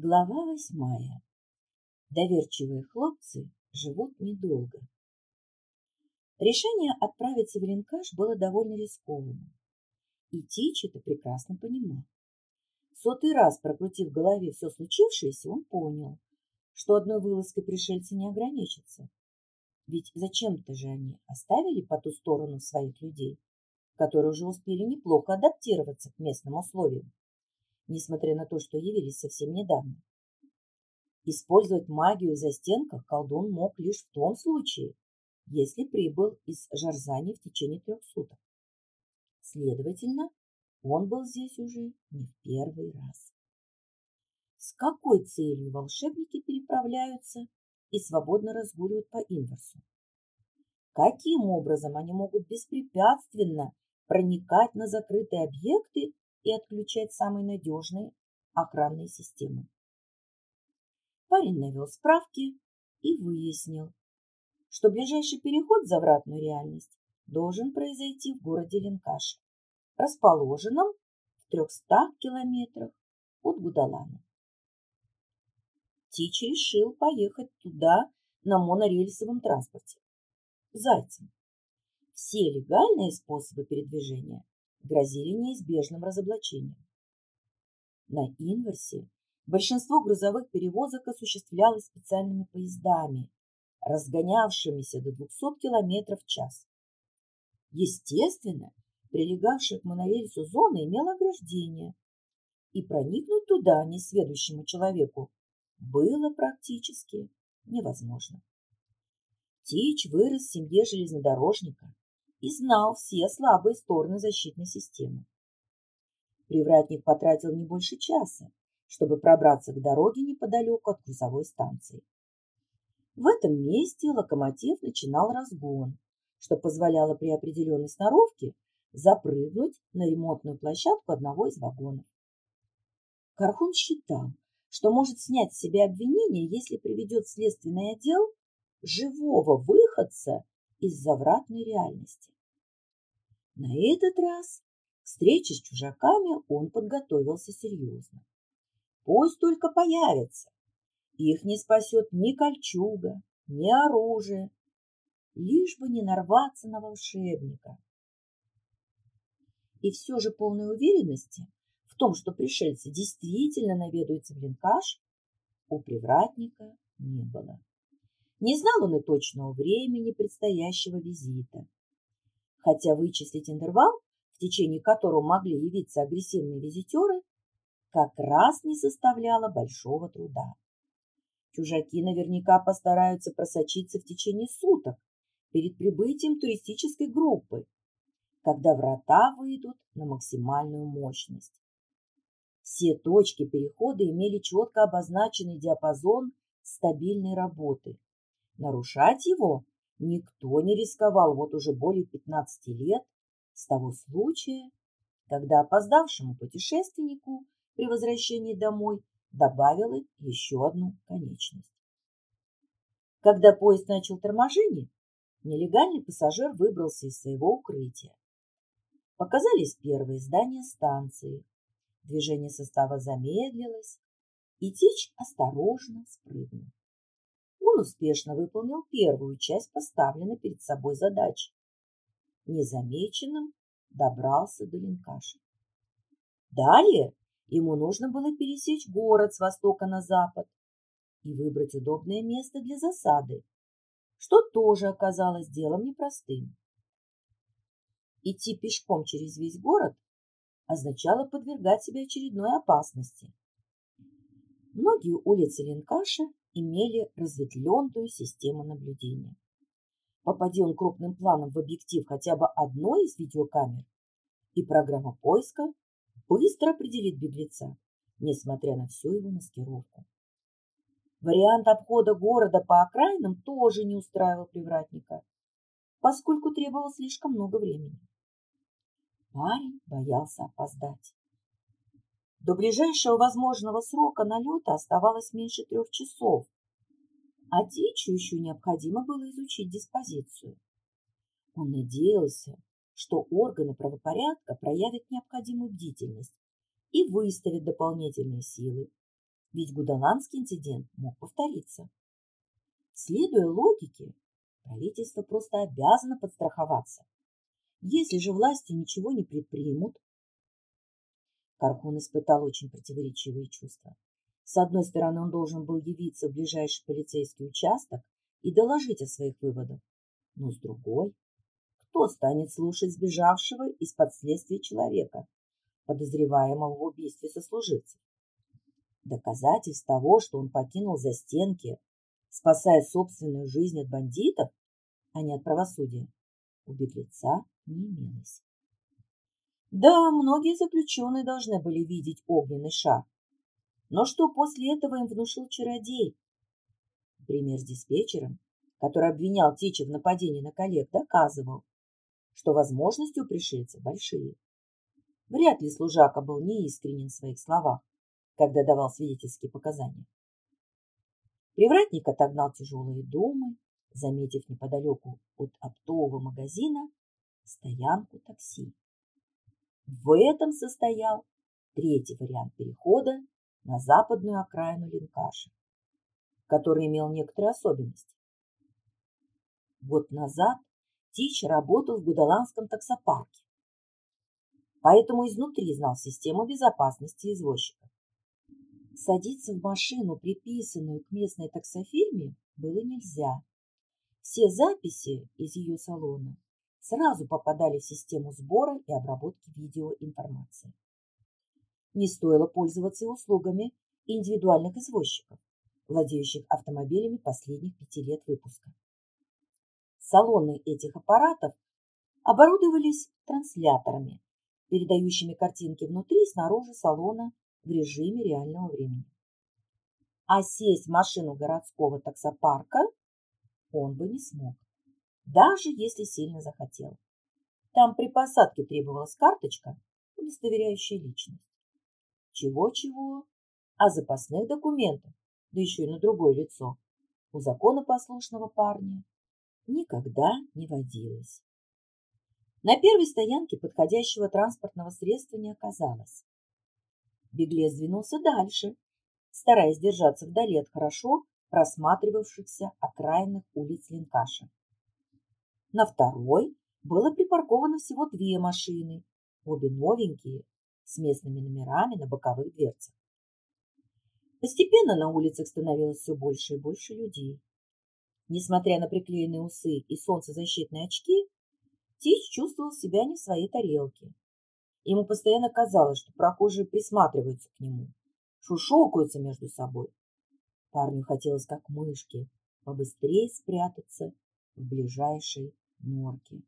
Глава восьмая. Доверчивые хлопцы живут недолго. Решение отправиться в Линкаш было довольно рискованным. И Тич это прекрасно понимал. Сотый раз прокрутив в голове все случившееся, он понял, что одной вылазкой пришельцы не ограничатся. Ведь зачем-то же они оставили по ту сторону своих людей, которые уже успели неплохо адаптироваться к местным условиям несмотря на то, что явились совсем недавно. Использовать магию в застенках колдун мог лишь в том случае, если прибыл из Жарзани в течение трех суток. Следовательно, он был здесь уже не в первый раз. С какой целью волшебники переправляются и свободно разгуливают по инверсу? Каким образом они могут беспрепятственно проникать на закрытые объекты и отключать самые надежные охранные системы. Парень навел справки и выяснил, что ближайший переход в завратную реальность должен произойти в городе Ленкаш, расположенном в 300 километрах от Гудалана. Тич решил поехать туда на монорельсовом транспорте. Зайцем. Все легальные способы передвижения грозили неизбежным разоблачением. На Инверсе большинство грузовых перевозок осуществлялось специальными поездами, разгонявшимися до 200 км в час. Естественно, прилегавшая к монорельсу зона имела ограждение, и проникнуть туда несведущему человеку было практически невозможно. Тич вырос в семье железнодорожника и знал все слабые стороны защитной системы. Привратник потратил не больше часа, чтобы пробраться к дороге неподалеку от грузовой станции. В этом месте локомотив начинал разгон, что позволяло при определенной сноровке запрыгнуть на ремонтную площадку одного из вагонов. Кархун считал, что может снять с себя обвинение, если приведет следственный отдел живого выходца из завратной реальности. На этот раз к встрече с чужаками он подготовился серьезно. Пусть только появятся. Их не спасет ни кольчуга, ни оружие, лишь бы не нарваться на волшебника. И все же полной уверенности в том, что пришельцы действительно наведаются в Линкаш, у привратника не было. Не знал он и точного времени предстоящего визита. Хотя вычислить интервал, в течение которого могли явиться агрессивные визитеры, как раз не составляло большого труда. Чужаки наверняка постараются просочиться в течение суток перед прибытием туристической группы, когда врата выйдут на максимальную мощность. Все точки перехода имели четко обозначенный диапазон стабильной работы. Нарушать его никто не рисковал вот уже более 15 лет с того случая, когда опоздавшему путешественнику при возвращении домой добавила еще одну конечность. Когда поезд начал торможение, нелегальный пассажир выбрался из своего укрытия. Показались первые здания станции. Движение состава замедлилось, и Тич осторожно спрыгнул успешно выполнил первую часть поставленной перед собой задачи. Незамеченным добрался до Линкаша. Далее ему нужно было пересечь город с востока на запад и выбрать удобное место для засады, что тоже оказалось делом непростым. Идти пешком через весь город означало подвергать себя очередной опасности. Многие улицы Линкаша имели разветвленную систему наблюдения. Попади он крупным планом в объектив хотя бы одной из видеокамер, и программа поиска быстро определит беглеца, несмотря на всю его маскировку. Вариант обхода города по окраинам тоже не устраивал привратника, поскольку требовал слишком много времени. Парень боялся опоздать. До ближайшего возможного срока налета оставалось меньше трех часов, а Дичу еще необходимо было изучить диспозицию. Он надеялся, что органы правопорядка проявят необходимую бдительность и выставят дополнительные силы, ведь гудаланский инцидент мог повториться. Следуя логике, правительство просто обязано подстраховаться. Если же власти ничего не предпримут, Каркун испытал очень противоречивые чувства. С одной стороны, он должен был явиться в ближайший полицейский участок и доложить о своих выводах. Но с другой, кто станет слушать сбежавшего из-под следствия человека, подозреваемого в убийстве сослуживцев? Доказательств того, что он покинул застенки, спасая собственную жизнь от бандитов, а не от правосудия, у беглеца не имелось. Да, многие заключенные должны были видеть огненный шар. Но что после этого им внушил чародей? Пример с диспетчером, который обвинял Тича в нападении на коллег, доказывал, что возможности у пришельца большие. Вряд ли служака был неискренен в своих словах, когда давал свидетельские показания. Привратник отогнал тяжелые думы, заметив неподалеку от оптового магазина стоянку такси. В этом состоял третий вариант перехода на западную окраину Линкаша, который имел некоторые особенности. Год назад Тич работал в Гудаланском таксопарке, поэтому изнутри знал систему безопасности извозчиков. Садиться в машину, приписанную к местной таксофирме, было нельзя. Все записи из ее салона сразу попадали в систему сбора и обработки видеоинформации. Не стоило пользоваться услугами индивидуальных извозчиков, владеющих автомобилями последних пяти лет выпуска. Салоны этих аппаратов оборудовались трансляторами, передающими картинки внутри и снаружи салона в режиме реального времени. А сесть в машину городского таксопарка он бы не смог даже если сильно захотел. Там при посадке требовалась карточка, удостоверяющая личность. Чего-чего, а запасных документов, да еще и на другое лицо, у законопослушного парня никогда не водилось. На первой стоянке подходящего транспортного средства не оказалось. Беглец двинулся дальше, стараясь держаться вдали от хорошо просматривавшихся окраинных улиц Линкаша. На второй было припарковано всего две машины, обе новенькие, с местными номерами на боковых дверцах. Постепенно на улицах становилось все больше и больше людей. Несмотря на приклеенные усы и солнцезащитные очки, Тич чувствовал себя не в своей тарелке. Ему постоянно казалось, что прохожие присматриваются к нему, шушокаются между собой. Парню хотелось, как мышке, побыстрее спрятаться в ближайшей норке.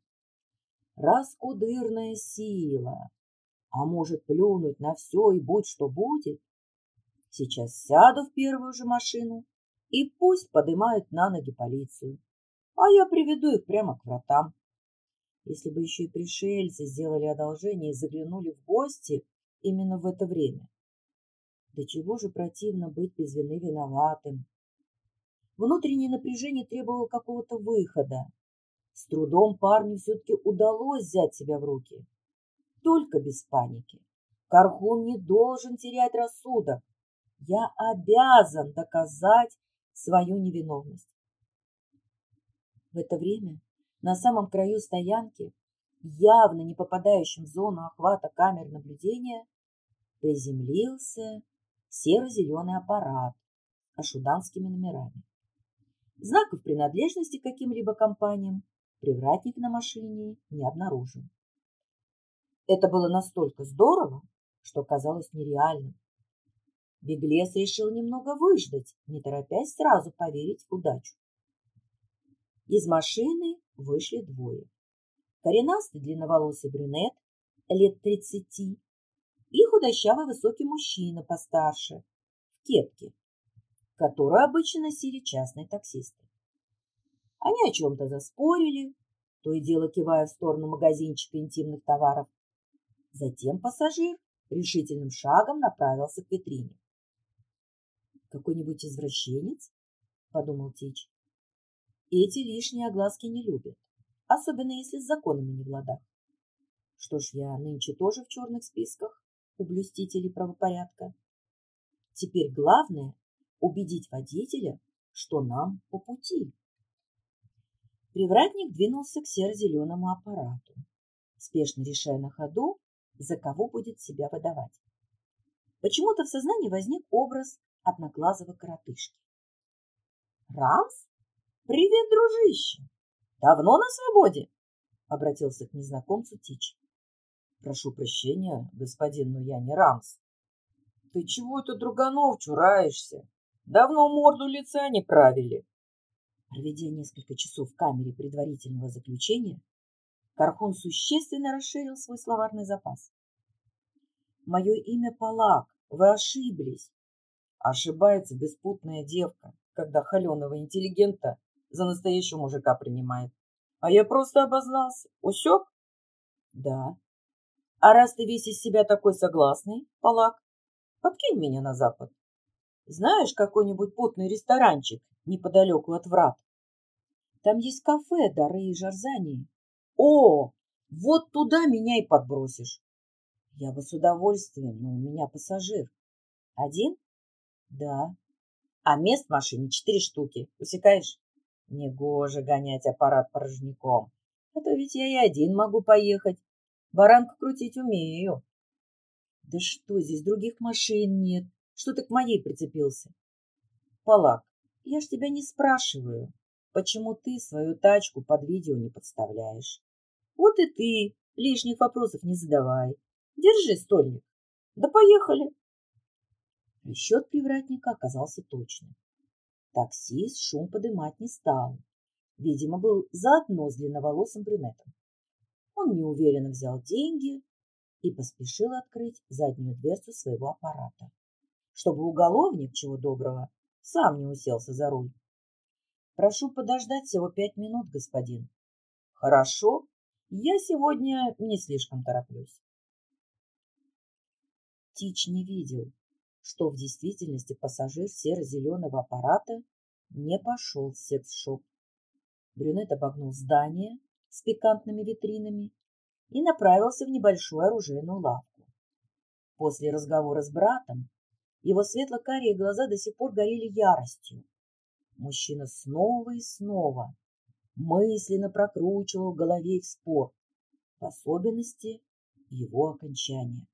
Раскудырная сила, а может плюнуть на все и будь что будет. Сейчас сяду в первую же машину и пусть поднимают на ноги полицию, а я приведу их прямо к вратам. Если бы еще и пришельцы сделали одолжение и заглянули в гости именно в это время. Да чего же противно быть без вины виноватым. Внутреннее напряжение требовало какого-то выхода. С трудом парню все-таки удалось взять себя в руки. Только без паники. Кархун не должен терять рассудок. Я обязан доказать свою невиновность. В это время на самом краю стоянки, явно не попадающим в зону охвата камер наблюдения, приземлился серо-зеленый аппарат ашуданскими номерами. Знаков принадлежности к каким-либо компаниям привратник на машине не обнаружил. Это было настолько здорово, что казалось нереальным. Беглец решил немного выждать, не торопясь сразу поверить в удачу. Из машины вышли двое. Коренастый длинноволосый брюнет лет тридцати и худощавый высокий мужчина постарше в кепке которую обычно носили частные таксисты. Они о чем-то заспорили, то и дело кивая в сторону магазинчика интимных товаров. Затем пассажир решительным шагом направился к витрине. «Какой-нибудь извращенец?» – подумал Тич. «Эти лишние огласки не любят, особенно если с законами не в ладах. Что ж, я нынче тоже в черных списках у блюстителей правопорядка. Теперь главное – убедить водителя, что нам по пути. Привратник двинулся к серо-зеленому аппарату, спешно решая на ходу, за кого будет себя выдавать. Почему-то в сознании возник образ одноглазого коротышки. «Рамс? Привет, дружище! Давно на свободе?» — обратился к незнакомцу Тич. «Прошу прощения, господин, но я не Рамс. Ты чего это, друганов, чураешься? Давно морду лица не правили». Проведя несколько часов в камере предварительного заключения, Кархун существенно расширил свой словарный запас. «Мое имя Палак, вы ошиблись». Ошибается беспутная девка, когда холеного интеллигента за настоящего мужика принимает. А я просто обознался. Усек? Да. А раз ты весь из себя такой согласный, Палак, подкинь меня на запад. Знаешь какой-нибудь путный ресторанчик неподалеку от врат? Там есть кафе Дары и Жарзании. О, вот туда меня и подбросишь. Я бы с удовольствием, но у меня пассажир. Один? Да. А мест в машине четыре штуки. Усекаешь? Негоже гонять аппарат порожняком. А то ведь я и один могу поехать. Баранку крутить умею. Да что, здесь других машин нет. Что ты к моей прицепился? Палак, я ж тебя не спрашиваю, почему ты свою тачку под видео не подставляешь. Вот и ты лишних вопросов не задавай. Держи стольник. Да поехали. Расчет привратника оказался точным. Таксист шум подымать не стал. Видимо, был заодно с длинноволосым брюнетом. Он неуверенно взял деньги и поспешил открыть заднюю дверцу своего аппарата, чтобы уголовник, чего доброго, сам не уселся за руль. Прошу подождать всего пять минут, господин. Хорошо, я сегодня не слишком тороплюсь. Тич не видел, что в действительности пассажир серо-зеленого аппарата не пошел в секс-шоп. Брюнет обогнул здание с пикантными витринами и направился в небольшую оружейную лавку. После разговора с братом его светло-карие глаза до сих пор горели яростью. Мужчина снова и снова мысленно прокручивал в голове их спор, в особенности его окончания.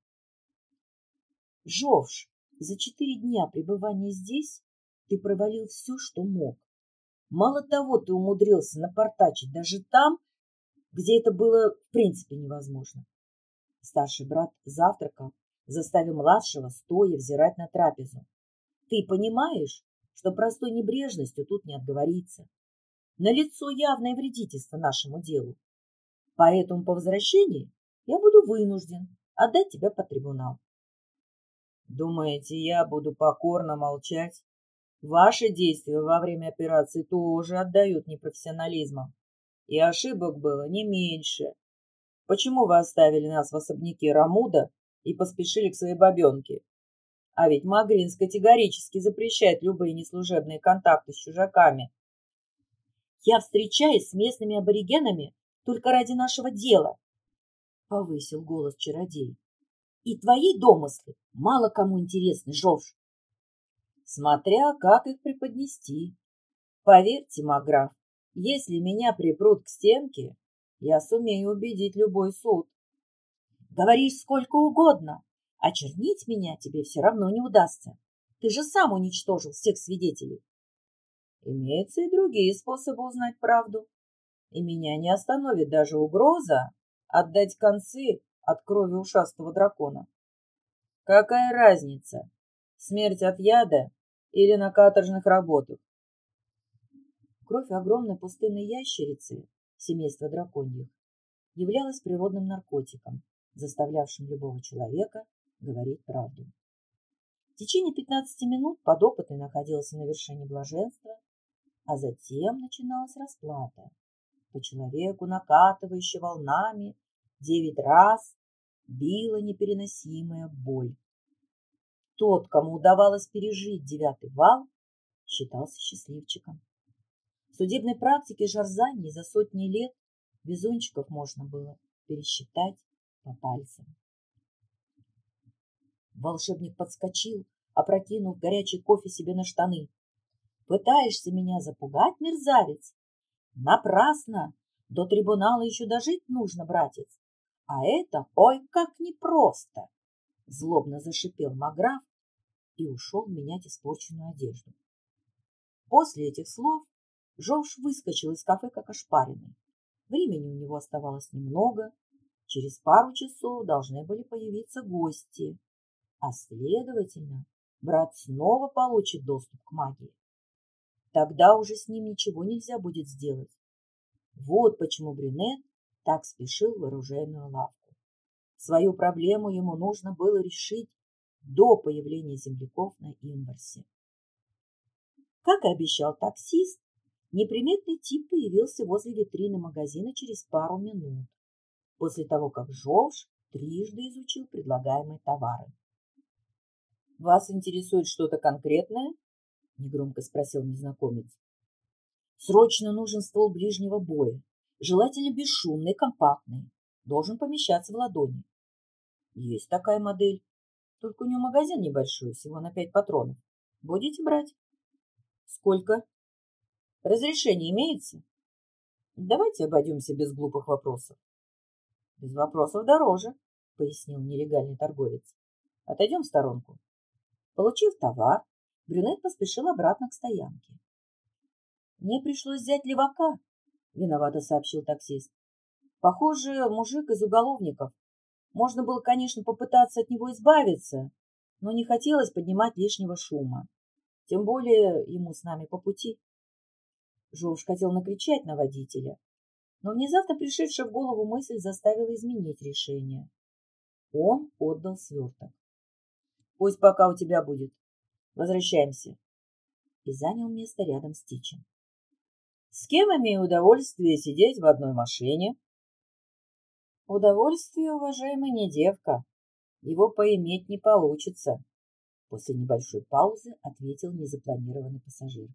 Жовш, за четыре дня пребывания здесь ты провалил все, что мог. Мало того, ты умудрился напортачить даже там, где это было в принципе невозможно. Старший брат завтракал, заставив младшего стоя взирать на трапезу. Ты понимаешь, что простой небрежностью тут не отговорится. Налицо явное вредительство нашему делу. Поэтому по возвращении я буду вынужден отдать тебя под трибунал. Думаете, я буду покорно молчать? Ваши действия во время операции тоже отдают непрофессионализмом. И ошибок было не меньше. Почему вы оставили нас в особняке Рамуда и поспешили к своей бабенке? А ведь Магринс категорически запрещает любые неслужебные контакты с чужаками. Я встречаюсь с местными аборигенами только ради нашего дела, — повысил голос чародей. И твои домыслы мало кому интересны, Жовж. Смотря как их преподнести. Поверьте, Маграф, если меня припрут к стенке, я сумею убедить любой суд. Говоришь сколько угодно, а чернить меня тебе все равно не удастся. Ты же сам уничтожил всех свидетелей. Имеются и другие способы узнать правду. И меня не остановит даже угроза отдать концы от крови ушастого дракона. Какая разница, смерть от яда или на каторжных работах? Кровь огромной пустынной ящерицы, семейства драконьих, являлась природным наркотиком, заставлявшим любого человека говорить правду. В течение 15 минут подопытный находился на вершине блаженства, а затем начиналась расплата. По человеку, накатывающей волнами, девять раз била непереносимая боль. Тот, кому удавалось пережить девятый вал, считался счастливчиком. В судебной практике Жарзани за сотни лет везунчиков можно было пересчитать по пальцам. Волшебник подскочил, опрокинув горячий кофе себе на штаны. Пытаешься меня запугать, мерзавец? Напрасно! До трибунала еще дожить нужно, братец. А это, ой, как непросто! Злобно зашипел Маграф и ушел менять испорченную одежду. После этих слов Жорж выскочил из кафе как ошпаренный. Времени у него оставалось немного. Через пару часов должны были появиться гости. А следовательно, брат снова получит доступ к магии. Тогда уже с ним ничего нельзя будет сделать. Вот почему Брюнет так спешил в оружейную лавку. Свою проблему ему нужно было решить до появления земляков на Инверсе. Как и обещал таксист, неприметный тип появился возле витрины магазина через пару минут, после того, как Жорж трижды изучил предлагаемые товары. «Вас интересует что-то конкретное?» — негромко спросил незнакомец. «Срочно нужен ствол ближнего боя, желательно бесшумный, компактный, должен помещаться в ладони. Есть такая модель, только у нее магазин небольшой, всего на пять патронов. Будете брать? Сколько? Разрешение имеется? Давайте обойдемся без глупых вопросов. Без вопросов дороже, пояснил нелегальный торговец. Отойдем в сторонку. Получив товар, брюнет поспешил обратно к стоянке. Мне пришлось взять левака, виновато сообщил таксист. Похоже, мужик из уголовников. Можно было, конечно, попытаться от него избавиться, но не хотелось поднимать лишнего шума. Тем более ему с нами по пути. Жорж хотел накричать на водителя, но внезапно пришедшая в голову мысль заставила изменить решение. Он отдал сверток. «Пусть пока у тебя будет. Возвращаемся». И занял место рядом с Тичем. «С кем имею удовольствие сидеть в одной машине?» Удовольствие, уважаемый, не девка. Его поиметь не получится. После небольшой паузы ответил незапланированный пассажир.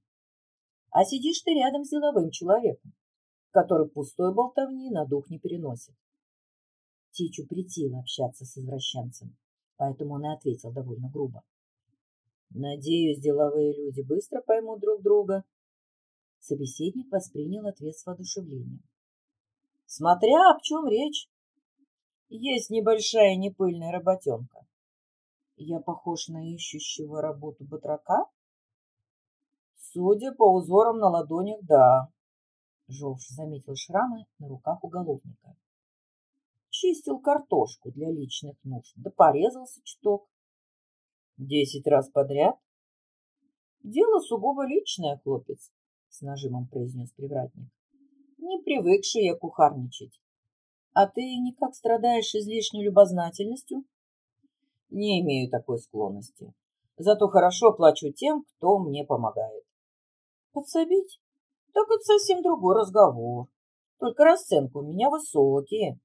А сидишь ты рядом с деловым человеком, который пустой болтовни на дух не переносит. Тичу притило общаться с извращенцем, поэтому он и ответил довольно грубо. Надеюсь, деловые люди быстро поймут друг друга. Собеседник воспринял ответ с воодушевлением. Смотря об чем речь. Есть небольшая непыльная работенка. Я похож на ищущего работу батрака? Судя по узорам на ладонях, да. Жовж заметил шрамы на руках уголовника. Чистил картошку для личных нужд, да порезался чуток. Десять раз подряд? Дело сугубо личное, хлопец, с нажимом произнес привратник. Не привыкший я кухарничать. А ты никак страдаешь излишней любознательностью? Не имею такой склонности. Зато хорошо плачу тем, кто мне помогает. Подсобить? Так это совсем другой разговор. Только расценку у меня высокие.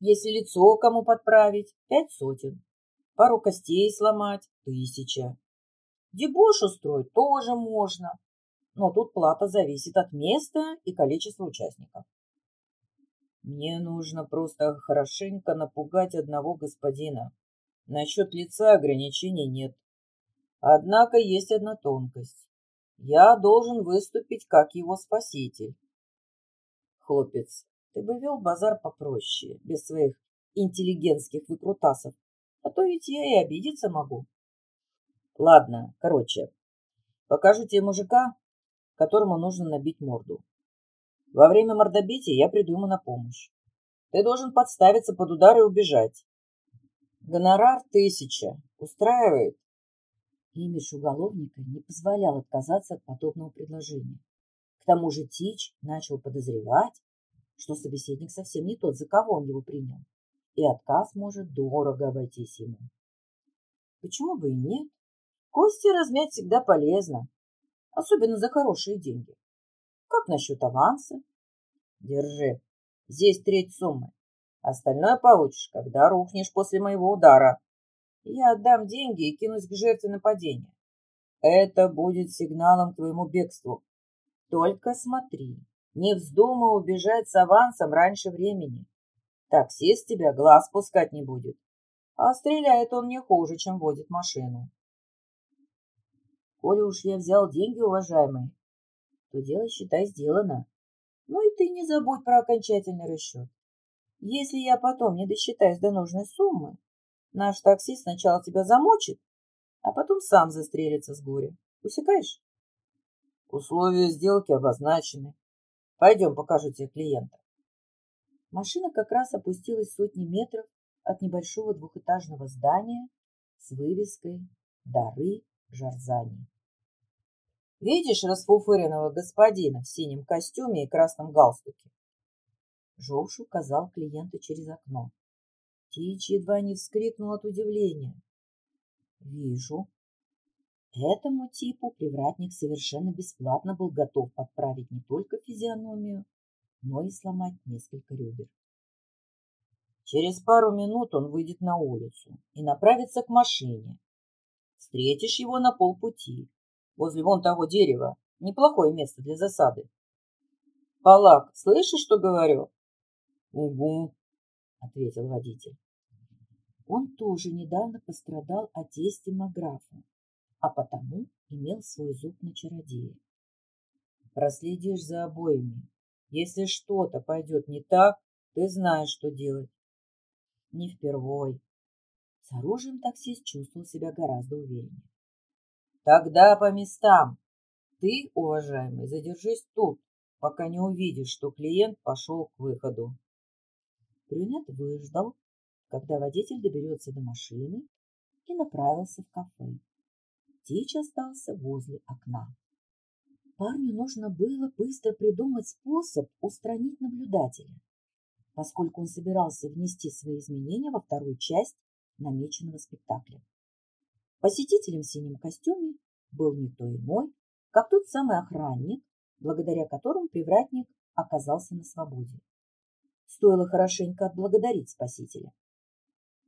Если лицо кому подправить, пять сотен. Пару костей сломать – тысяча. Дебош устроить тоже можно. Но тут плата зависит от места и количества участников. Мне нужно просто хорошенько напугать одного господина. Насчет лица ограничений нет. Однако есть одна тонкость. Я должен выступить как его спаситель. Хлопец, ты бы вел базар попроще, без своих интеллигентских выкрутасов, а то ведь я и обидеться могу. Ладно, короче, покажу тебе мужика, которому нужно набить морду. Во время мордобития я приду ему на помощь. Ты должен подставиться под удар и убежать. Гонорар тысяча. Устраивает? Имидж уголовника не позволял отказаться от подобного предложения. К тому же Тич начал подозревать, что собеседник совсем не тот, за кого он его принял, и отказ может дорого обойтись ему. Почему бы и нет? Кости размять всегда полезно, особенно за хорошие деньги. Как насчет аванса? Держи. Здесь треть суммы. Остальное получишь, когда рухнешь после моего удара. Я отдам деньги и кинусь к жертве нападения. Это будет сигналом к твоему бегству. Только смотри, не вздумай убежать с авансом раньше времени. Таксист тебя глаз пускать не будет. А стреляет он не хуже, чем водит машину. Коли уж я взял деньги, уважаемый, то дело, считай, сделано. Ну и ты не забудь про окончательный расчет. Если я потом не досчитаюсь до нужной суммы, наш таксист сначала тебя замочит, а потом сам застрелится с горя. Усекаешь? Условия сделки обозначены. Пойдем, покажу тебе клиента. Машина как раз опустилась сотни метров от небольшого двухэтажного здания с вывеской «Дары Жарзани». Видишь расфуфыренного господина в синем костюме и красном галстуке? Жовш указал клиенту через окно. Тич едва не вскрикнул от удивления. Вижу. Этому типу привратник совершенно бесплатно был готов подправить не только физиономию, но и сломать несколько ребер. Через пару минут он выйдет на улицу и направится к машине. Встретишь его на полпути, возле вон того дерева. Неплохое место для засады. Палак, слышишь, что говорю? Угу, ответил водитель. Он тоже недавно пострадал от действия Маграфа, а потому имел свой зуб на чародея. Проследишь за обоими. Если что-то пойдет не так, ты знаешь, что делать. Не впервой. С оружием таксист чувствовал себя гораздо увереннее. Тогда по местам. Ты, уважаемый, задержись тут, пока не увидишь, что клиент пошел к выходу. Брюнет выждал, когда водитель доберется до машины и направился в кафе. Тич остался возле окна. Парню нужно было быстро придумать способ устранить наблюдателя, поскольку он собирался внести свои изменения во вторую часть намеченного спектакля. Посетителем в синем костюме был никто иной, как тот самый охранник, благодаря которому привратник оказался на свободе. Стоило хорошенько отблагодарить спасителя.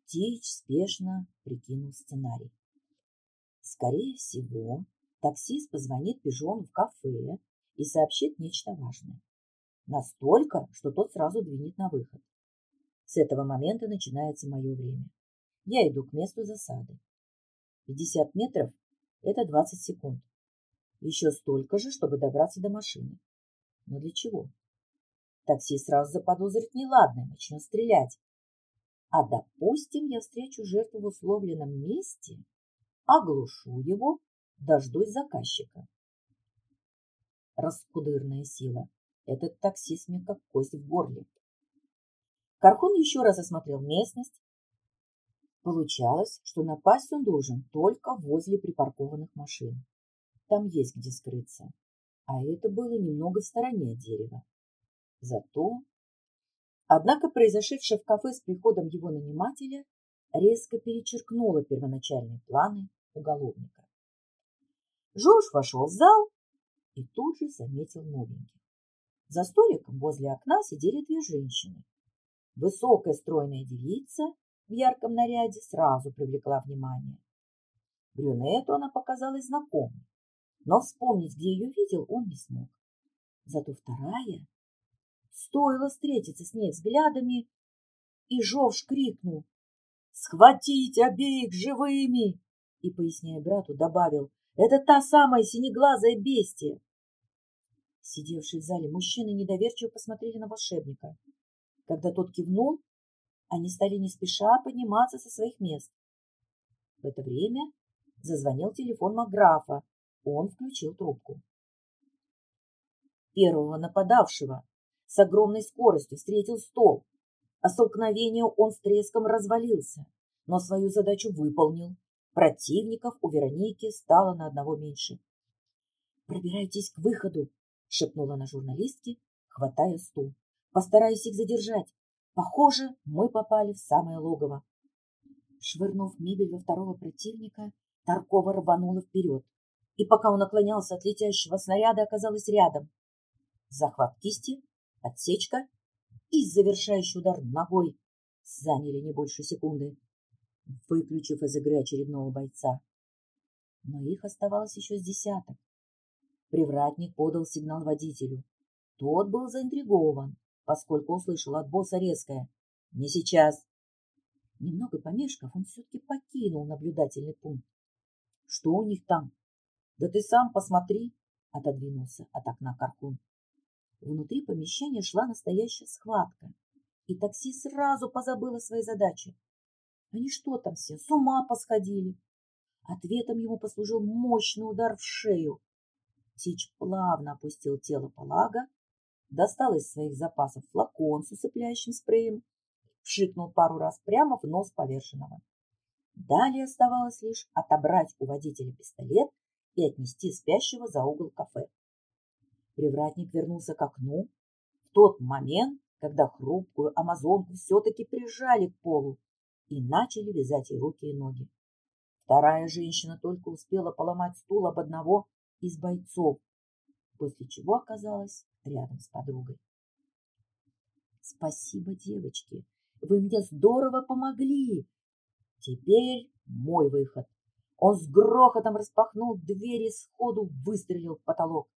Тич спешно прикинул сценарий. Скорее всего, таксист позвонит Пижону в кафе и сообщит нечто важное. Настолько, что тот сразу двинет на выход. С этого момента начинается мое время. Я иду к месту засады. 50 метров – это 20 секунд. Еще столько же, чтобы добраться до машины. Но для чего? Такси сразу заподозрит неладное, начнет стрелять. А допустим, я встречу жертву в условленном месте, оглушу его, дождусь заказчика. Раскудырная сила. Этот таксист мне как кость в горле. Кархун еще раз осмотрел местность, Получалось, что напасть он должен только возле припаркованных машин. Там есть где скрыться. А это было немного в стороне от дерева. Зато... Однако произошедшее в кафе с приходом его нанимателя резко перечеркнуло первоначальные планы уголовника. Жорж вошел в зал и тут же заметил новеньких. За столиком возле окна сидели две женщины. Высокая стройная девица в ярком наряде сразу привлекла внимание. Брюнету она показалась знакомой, но вспомнить, где ее видел, он не смог. Зато вторая, стоило встретиться с ней взглядами, и Жовш крикнул «Схватить обеих живыми!» и, поясняя брату, добавил «Это та самая синеглазая бестия!» Сидевшие в зале мужчины недоверчиво посмотрели на волшебника. Когда тот кивнул, они стали не спеша подниматься со своих мест. В это время зазвонил телефон Маграфа. Он включил трубку. Первого нападавшего с огромной скоростью встретил стол. а столкновению он с треском развалился, но свою задачу выполнил. Противников у Вероники стало на одного меньше. «Пробирайтесь к выходу», — шепнула на журналистке, хватая стул. «Постараюсь их задержать. Похоже, мы попали в самое логово. Швырнув мебель во второго противника, Таркова рванула вперед. И пока он наклонялся от летящего снаряда, оказалась рядом. Захват кисти, отсечка и завершающий удар ногой заняли не больше секунды, выключив из игры очередного бойца. Но их оставалось еще с десяток. Привратник подал сигнал водителю. Тот был заинтригован поскольку услышал от босса резкое «Не сейчас». Немного помешков, он все-таки покинул наблюдательный пункт. Что у них там? Да ты сам посмотри, отодвинулся от окна Каркун. Внутри помещения шла настоящая схватка, и такси сразу позабыл о своей задаче. Они что там все, с ума посходили? Ответом ему послужил мощный удар в шею. Тич плавно опустил тело Палага, достал из своих запасов флакон с усыпляющим спреем, вшикнул пару раз прямо в нос поверженного. Далее оставалось лишь отобрать у водителя пистолет и отнести спящего за угол кафе. Привратник вернулся к окну в тот момент, когда хрупкую амазонку все-таки прижали к полу и начали вязать ей руки и ноги. Вторая женщина только успела поломать стул об одного из бойцов, после чего оказалась рядом с подругой. «Спасибо, девочки, вы мне здорово помогли. Теперь мой выход». Он с грохотом распахнул дверь и сходу выстрелил в потолок.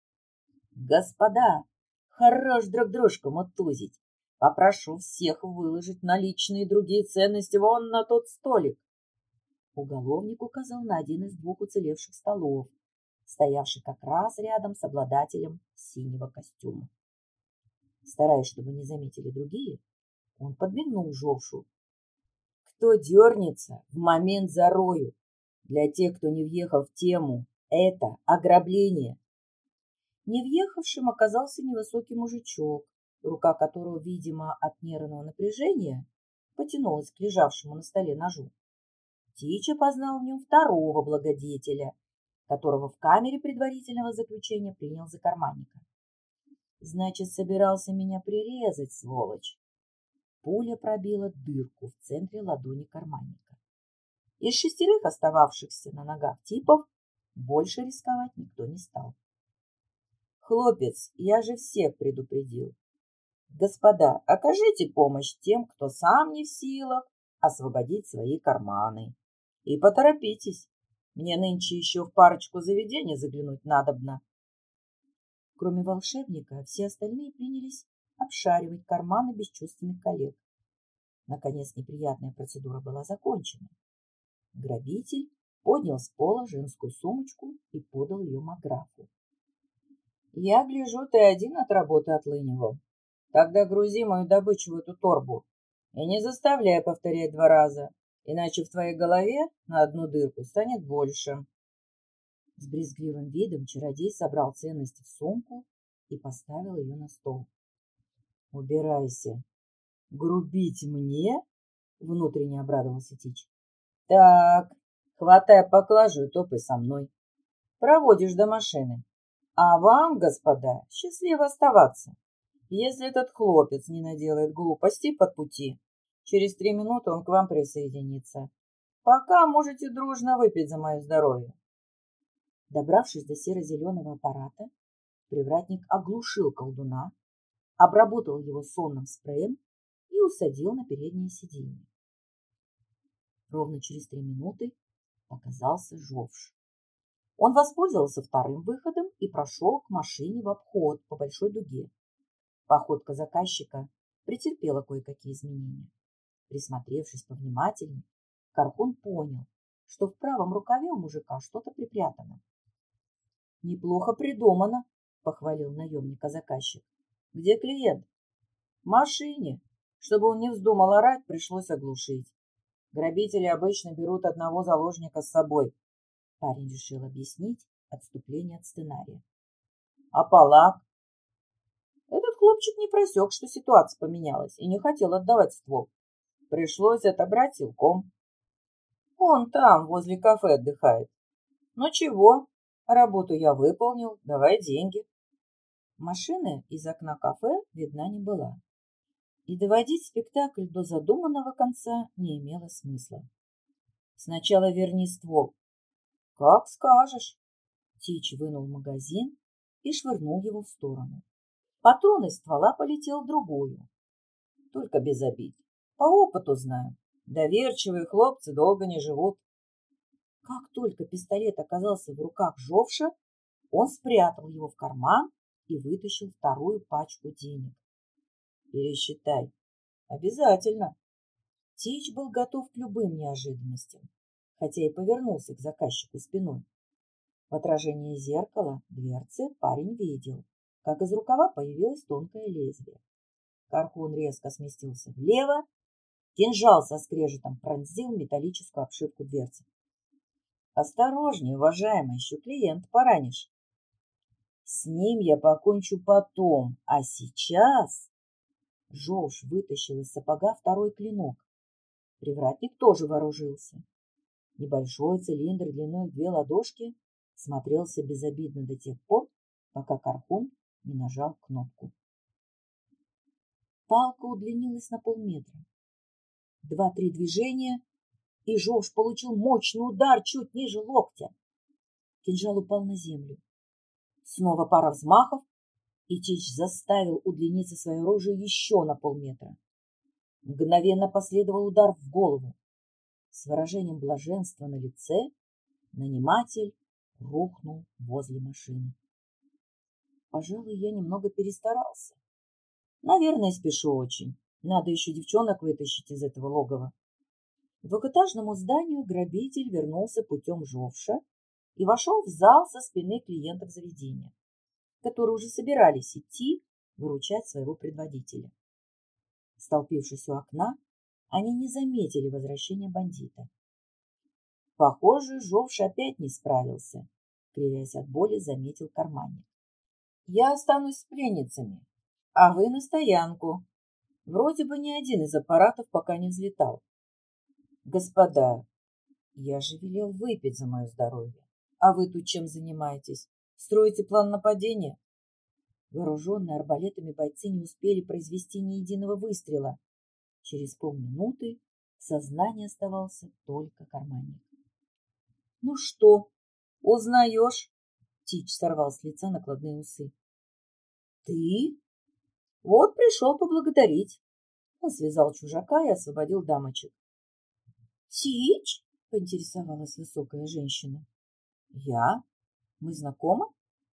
«Господа, хорош друг дружку мотузить. Попрошу всех выложить наличные и другие ценности вон на тот столик. Уголовник указал на один из двух уцелевших столов, стоявший как раз рядом с обладателем синего костюма. Стараясь, чтобы не заметили другие, он подмигнул Жовшу. Кто дернется в момент зарою? Для тех, кто не въехал в тему, это ограбление. Не въехавшим оказался невысокий мужичок, рука которого, видимо, от нервного напряжения, потянулась к лежавшему на столе ножу. Тича познал в нем второго благодетеля, которого в камере предварительного заключения принял за карманника. Значит, собирался меня прирезать, сволочь. Пуля пробила дырку в центре ладони карманника. Из шестерых остававшихся на ногах типов больше рисковать никто не стал. Хлопец, я же всех предупредил. Господа, окажите помощь тем, кто сам не в силах освободить свои карманы. И поторопитесь, мне нынче еще в парочку заведений заглянуть надобно. Кроме волшебника, все остальные принялись обшаривать карманы бесчувственных коллег. Наконец неприятная процедура была закончена. Грабитель поднял с пола женскую сумочку и подал ее Маграфу. «Я гляжу, ты один от работы отлынивал. Тогда грузи мою добычу в эту торбу и не заставляй повторять два раза, иначе в твоей голове на одну дырку станет больше. С брезгливым видом чародей собрал ценности в сумку и поставил ее на стол. «Убирайся!» «Грубить мне?» — внутренне обрадовался Тич. «Так, хватай поклажу и топай со мной. Проводишь до машины. А вам, господа, счастливо оставаться. Если этот хлопец не наделает глупостей под пути, через три минуты он к вам присоединится. Пока можете дружно выпить за мое здоровье. Добравшись до серо-зеленого аппарата, привратник оглушил колдуна, обработал его сонным спреем и усадил на переднее сиденье. Ровно через три минуты показался Жовш. Он воспользовался вторым выходом и прошел к машине в обход по большой дуге. Походка заказчика претерпела кое-какие изменения. Присмотревшись повнимательнее, Каркун понял, что в правом рукаве у мужика что-то припрятано. «Неплохо придумано», — похвалил наемника заказчик. «Где клиент?» «В машине. Чтобы он не вздумал орать, пришлось оглушить. Грабители обычно берут одного заложника с собой». Парень решил объяснить отступление от сценария. «А Палак?» Хлопчик не просек, что ситуация поменялась, и не хотел отдавать ствол. Пришлось отобрать силком. Он там, возле кафе, отдыхает. Ну чего, работу я выполнил, давай деньги. Машины из окна кафе видна не была. И доводить спектакль до задуманного конца не имело смысла. Сначала верни ствол. Как скажешь. Тич вынул магазин и швырнул его в сторону. Патрон из ствола полетел в другую. Только без обид. По опыту знаю. Доверчивые хлопцы долго не живут. Как только пистолет оказался в руках Жовша, он спрятал его в карман и вытащил вторую пачку денег. Пересчитай. Обязательно. Тич был готов к любым неожиданностям, хотя и повернулся к заказчику спиной. В отражении зеркала дверцы парень видел, как из рукава появилось тонкое лезвие. Кархун резко сместился влево, кинжал со скрежетом пронзил металлическую обшивку дверцы. «Осторожнее, уважаемый, еще клиент поранишь. С ним я покончу потом, а сейчас...» Жолж вытащил из сапога второй клинок. Привратник тоже вооружился. Небольшой цилиндр длиной в две ладошки смотрелся безобидно до тех пор, пока Кархун не нажал кнопку. Палка удлинилась на полметра. Два-три движения, и Жорж получил мощный удар чуть ниже локтя. Кинжал упал на землю. Снова пара взмахов, и Тич заставил удлиниться свое оружие еще на полметра. Мгновенно последовал удар в голову. С выражением блаженства на лице наниматель рухнул возле машины. Пожалуй, я немного перестарался. Наверное, спешу очень. Надо еще девчонок вытащить из этого логова. К двухэтажному зданию грабитель вернулся путем Жовша и вошел в зал со спины клиентов заведения, которые уже собирались идти выручать своего предводителя. Столпившись у окна, они не заметили возвращения бандита. Похоже, Жовш опять не справился, кривясь от боли, заметил карманник. Я останусь с пленницами, а вы на стоянку. Вроде бы ни один из аппаратов пока не взлетал. Господа, я же велел выпить за мое здоровье. А вы тут чем занимаетесь? Строите план нападения? Вооруженные арбалетами бойцы не успели произвести ни единого выстрела. Через полминуты в сознании оставался только карманник. — Ну что, узнаешь? — Тич сорвал с лица накладные усы. — Ты? Вот пришел поблагодарить. Он связал чужака и освободил дамочек. — Тич? — поинтересовалась высокая женщина. — Я? Мы знакомы?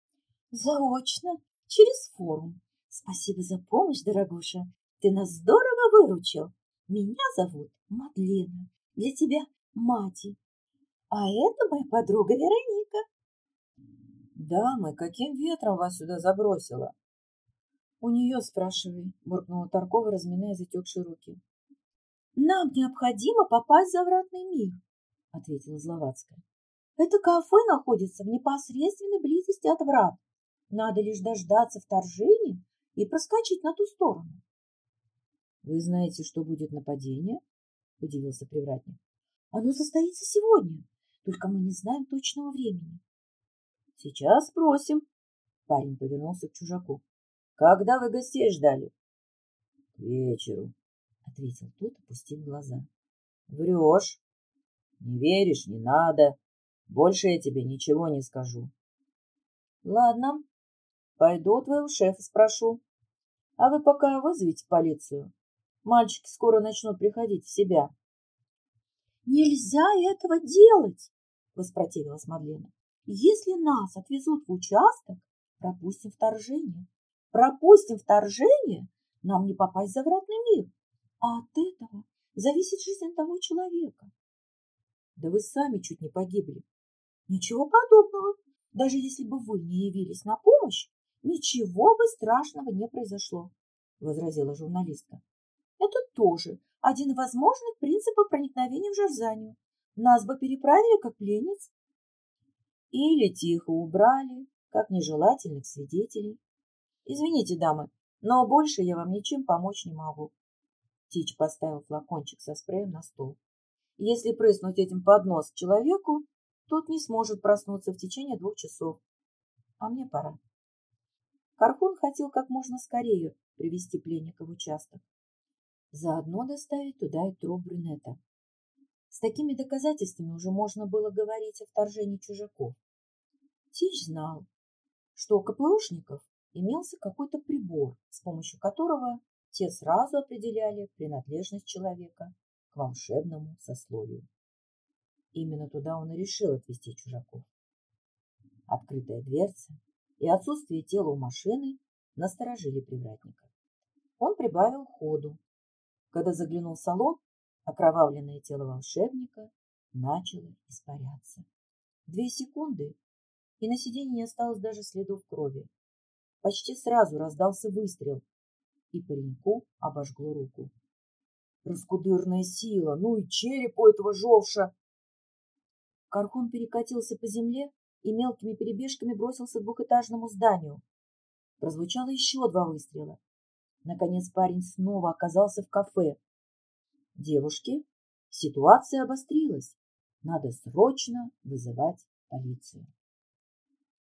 — Заочно. Через форум. Спасибо за помощь, дорогуша. Ты нас здорово выручил. Меня зовут Мадлена. Для тебя Мати. А это моя подруга Вероника. Дамы, каким ветром вас сюда забросило? У нее спрашивай, буркнула Таркова, разминая затекшие руки. Нам необходимо попасть в завратный мир, ответила Зловацкая. Это кафе находится в непосредственной близости от врат. Надо лишь дождаться вторжения и проскочить на ту сторону. — Вы знаете, что будет нападение? — удивился привратник. — Оно состоится сегодня, только мы не знаем точного времени. — Сейчас спросим. Парень повернулся к чужаку. — Когда вы гостей ждали? — К вечеру, — ответил тот, опустив глаза. — Врешь. Не веришь, не надо. Больше я тебе ничего не скажу. — Ладно, Пойду твоего шефа спрошу. А вы пока вызовите полицию. Мальчики скоро начнут приходить в себя. Нельзя этого делать, воспротивилась Мадлена. Если нас отвезут в участок, пропустим вторжение. Пропустим вторжение, нам не попасть в завратный мир. А от этого зависит жизнь того человека. Да вы сами чуть не погибли. Ничего подобного. Даже если бы вы не явились на помощь, Ничего бы страшного не произошло, возразила журналистка. Это тоже один из возможных принципов проникновения в Жарзанию. Нас бы переправили как пленниц. Или тихо убрали, как нежелательных свидетелей. Извините, дамы, но больше я вам ничем помочь не могу. Тич поставил флакончик со спреем на стол. Если прыснуть этим под нос человеку, тот не сможет проснуться в течение двух часов. А мне пора. Кархун хотел как можно скорее привести пленника в участок. Заодно доставить туда и труп брюнета. С такими доказательствами уже можно было говорить о вторжении чужаков. Тич знал, что у КПУшников имелся какой-то прибор, с помощью которого те сразу определяли принадлежность человека к волшебному сословию. Именно туда он и решил отвезти чужаков. Открытая дверца и отсутствие тела у машины насторожили привратника. Он прибавил ходу. Когда заглянул в салон, окровавленное тело волшебника начало испаряться. Две секунды, и на сиденье не осталось даже следов крови. Почти сразу раздался выстрел, и пареньку обожгло руку. Раскудырная сила, ну и череп у этого жовша. Кархун перекатился по земле и мелкими перебежками бросился к двухэтажному зданию. Прозвучало еще два выстрела. Наконец парень снова оказался в кафе. Девушки, ситуация обострилась. Надо срочно вызывать полицию.